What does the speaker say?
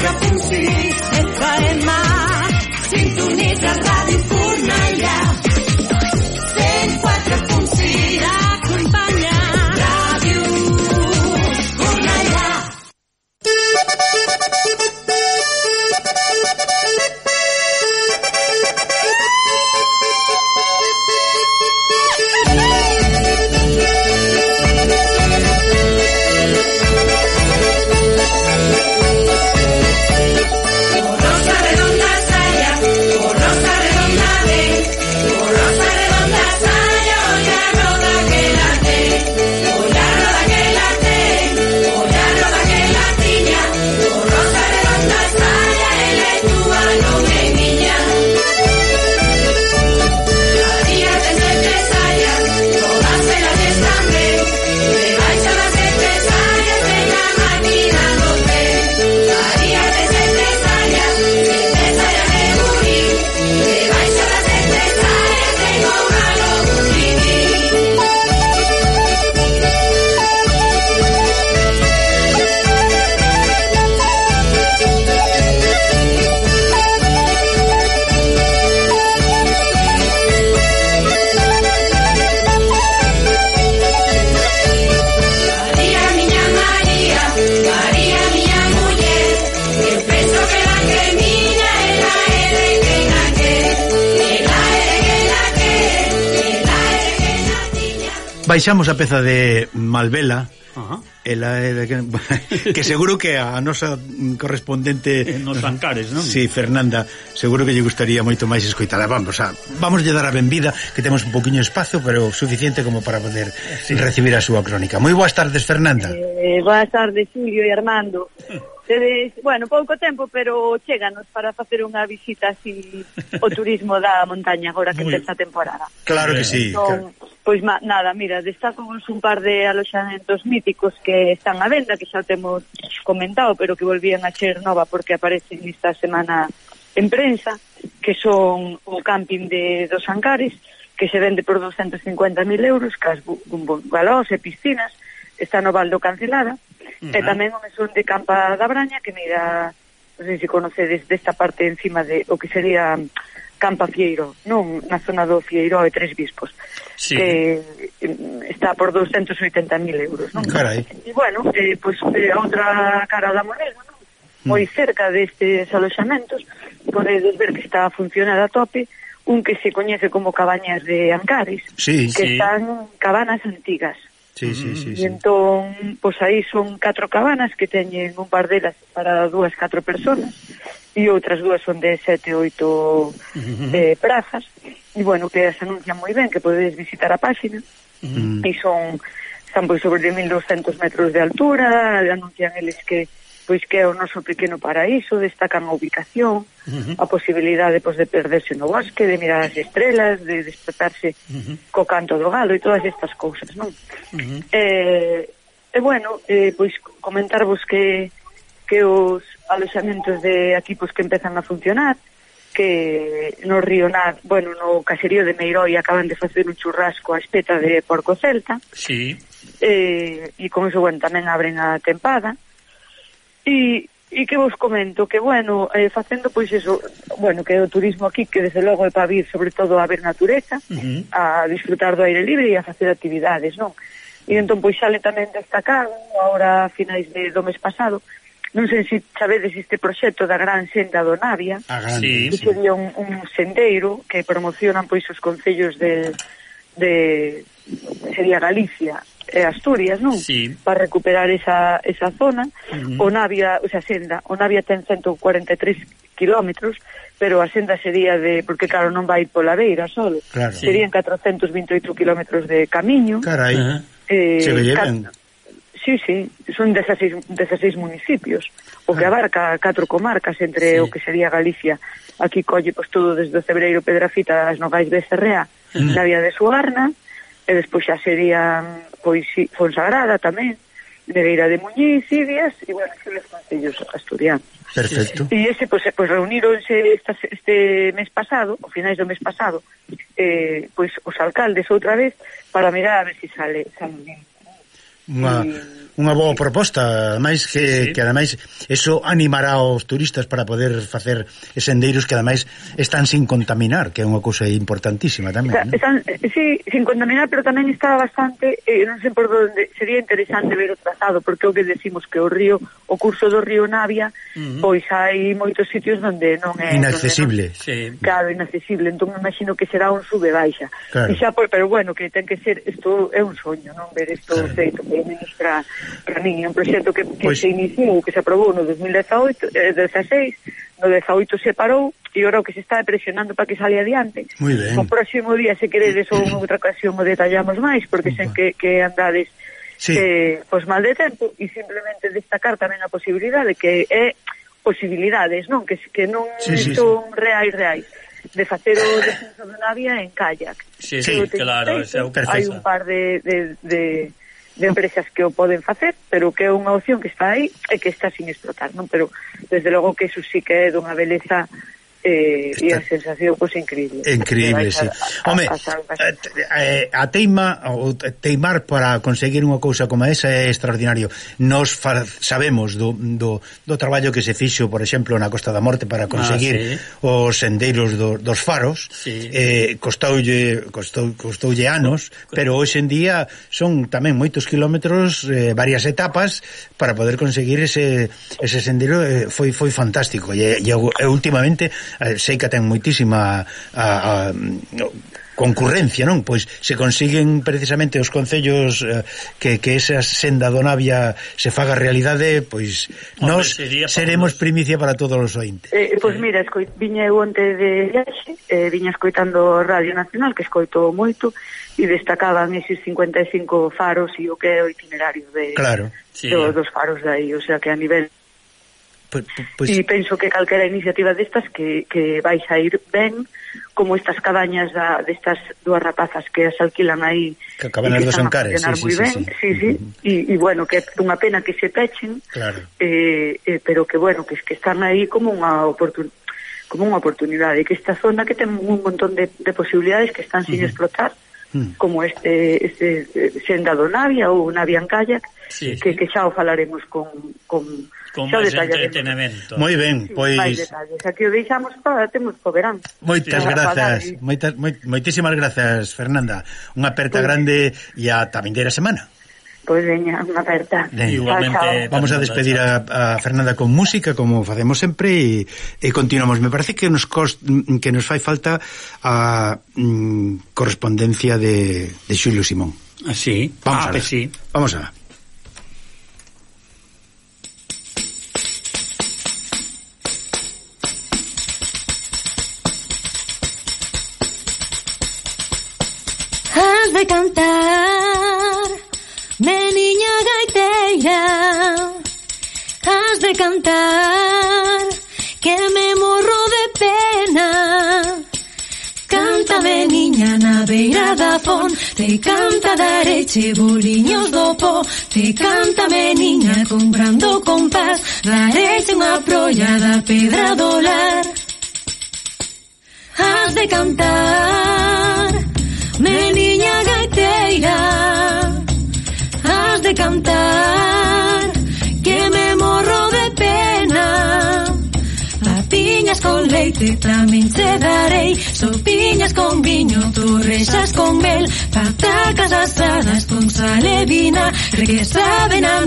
que funcionis, et farem mal. Sintonitza el ràdio. Baixamos a peza de Malvela Ajá. Ela é de que, que seguro que a nosa correspondente nos Ancares, non? Si, sí, Fernanda, seguro que lle gustaría moito máis escoitala. Vamos a vamos lle dar a benvida, que temos un poquiño espazo, pero suficiente como para poder sí. recibir a súa crónica. Moi boas tardes, Fernanda. Eh, boas tardes, Julio e Armando. tedes, bueno, pouco tempo, pero cheganos para facer unha visita así o turismo da montaña agora que empeza a temporada. Claro que sí. Entón, son, pois ma, nada, mira, destaco un par de aloxamentos míticos que están á venda, que xa temos comentado, pero que volvían a ser nova porque aparecen esta semana en prensa, que son o camping de dos Ancares, que se vende por 250.000 euros, cas bungalós e piscinas, está no Valdo cancelada, -huh. E tamén o mesón de Campa da Braña, que mira, non sei se conocedes desta parte encima de o que sería Campa Fieiro, non na zona do Fieiro e Tres Bispos, sí. que está por 280.000 euros. Non? Carai. E bueno, eh, pois, pues, a outra cara da moneda, non? Mm. Moi cerca destes aloxamentos, podedes ver que está a funcionar a tope, un que se coñece como cabañas de Ancares, sí, que sí. están cabanas antigas. Sí, sí, sí, sí. E entón, pois aí son catro cabanas que teñen un par delas para dúas, catro personas e outras dúas son de sete, oito eh, prazas e bueno, que as anuncian moi ben que podedes visitar a páxina mm. e son, están pois sobre 1200 metros de altura anuncian eles que pois que é o noso pequeno paraíso, destacan a ubicación, uh -huh. a posibilidade pois, de perderse no bosque, de mirar as estrelas, de despertarse uh -huh. co canto do galo e todas estas cousas, non? Uh -huh. eh, e bueno, eh, pois comentarvos que que os aloxamentos de aquí pois, que empezan a funcionar, que no Río Nar, bueno, no caserío de Meiroi acaban de facer un churrasco a espeta de Porco Celta. Sí. Eh, e con iso, bueno, tamén abren a tempada. E E que vos comento, que bueno, eh, facendo pois eso, bueno, que é o turismo aquí que desde logo é para vir sobre todo a ver natureza, uh -huh. a disfrutar do aire libre e a facer actividades, non? E entón pois sale tamén destacado, agora a finais de, do mes pasado, non sei se sabedes este proxecto da Gran Senda do Navia, sí, que sería un, un sendeiro que promocionan pois os concellos de, de sería Galicia e Asturias, non? Sí. Para recuperar esa, esa zona. Uh -huh. O Navia, o sea, senda, o Navia ten 143 kilómetros, pero a senda sería de, porque claro, non vai pola beira solo. Claro. Serían 428 kilómetros de camiño. Carai, eh, se velleven. Sí, sí, son 16, 16 municipios, o que ah. abarca catro comarcas entre sí. o que sería Galicia. Aquí colle pois, todo desde o Cebreiro Pedrafita ás Nogais Becerrea, mm. Navia de Suarna, e despois xa serían pois, Fonsagrada tamén, Nereira de Muñiz, Ibias e bueno, os concellos asturianos. Perfecto. E ese, pois, pois reuníronse esta, este mes pasado, o finais do mes pasado, eh, pois os alcaldes outra vez para mirar a ver se si sale, sale bien. Unha... E Unha boa proposta, máis que, sí. que ademais eso animará aos turistas para poder facer sendeiros que ademais están sin contaminar, que é unha cousa importantísima tamén, Está, ¿no? Están, eh, sí, sin contaminar, pero tamén está bastante, eh, non sei por onde, sería interesante ver o trazado, porque o que decimos que o río, o curso do río Navia, uh -huh. pois hai moitos sitios onde non é inaccesible. Non, sí. Claro, inaccesible, entón me imagino que será un sube baixa. Claro. E xa, pero bueno, que ten que ser, isto é un soño, non ver isto claro. feito, que é ministra para min é un proxecto que, que pois... se iniciou, que se aprobou no 2018, eh, 16, no 18 se parou, e ora o que se está presionando para que sale adiante. O próximo día, se queredes ou outra ocasión, o detallamos máis, porque sen que, que andades sí. eh, pois mal de tempo, e simplemente destacar tamén a posibilidade que é posibilidades, non? Que, que non sí, sí, son sí. reais, reais de facer o descenso de navia en kayak. Sí, sí, claro, é o un, hai un par de, de, de de empresas que o poden facer, pero que é unha opción que está aí e que está sin explotar, non? Pero desde logo que eso sí que é dunha beleza eh, e a sensación pois pues, increíble. Increíble, sí. A, a, Home, a, a, eh, eh, a teima o teimar para conseguir unha cousa como esa é extraordinario. Nos fa, sabemos do, do, do traballo que se fixo, por exemplo, na Costa da Morte para ah, conseguir ah, sí. os sendeiros do, dos faros. Sí. Eh, costoulle costou, costoulle anos, pero hoxe en día son tamén moitos kilómetros, eh, varias etapas para poder conseguir ese ese sendeiro eh, foi foi fantástico e, e, e últimamente eh, sei que ten moitísima a, a, concurrencia, non? Pois se consiguen precisamente os concellos eh, que, que esa senda do Navia se faga realidade, pois Hombre, nos seremos para primicia para todos os ointes. Eh, eh pois mira, escoit, viña eu onte de viaxe, eh, viña escoitando Radio Nacional, que escoito moito, e destacaban eses 55 faros e o que é o itinerario de, claro. sí. do, dos faros de aí, o sea que a nivel Pois, pois... E penso que calquera iniciativa destas que, que vai sair ben, como estas cabañas da, destas dúas rapazas que as alquilan aí que acaban que dos encares sí, sí, sí, ben. sí, sí. E, e bueno, que é unha pena que se pechen claro. eh, eh, pero que bueno, que, que están aí como unha oportunidade como unha oportunidade que esta zona que ten un montón de, de posibilidades que están sin uh -huh. explotar uh -huh. como este, este eh, senda do Navia ou Navia en Kayak sí. que, que xa o falaremos con, con con máis entretenimento. Moi ben, pois... Sí, Aquí o deixamos para temos co verán. Moitas sí. grazas, moitas, moitísimas grazas, Fernanda. Unha aperta pues, grande e a tamindeira semana. Pois pues, veña, unha aperta. Igualmente. Chao, chao. Vamos a despedir a, a Fernanda con música, como facemos sempre, e, e continuamos. Me parece que nos cost, que nos fai falta a mm, correspondencia de, de Xulio Simón. Ah, sí, Vamos ah, a ver. Pues sí. Vamos a ver. de cantar, meniña gaiteira, has de cantar, que me morro de pena. Cántame, niña, na beira da fon, te canta dareche boliños do po, te cántame, niña, comprando compás, dareche unha prolla da pedra do lar. Has de cantar, Meniña gaiteira Has de cantar Que me morro de pena. Papiñas con leite tamén te darei Sopiñas con viño, torrexas con mel Patacas asadas con sal e vina Que saben a no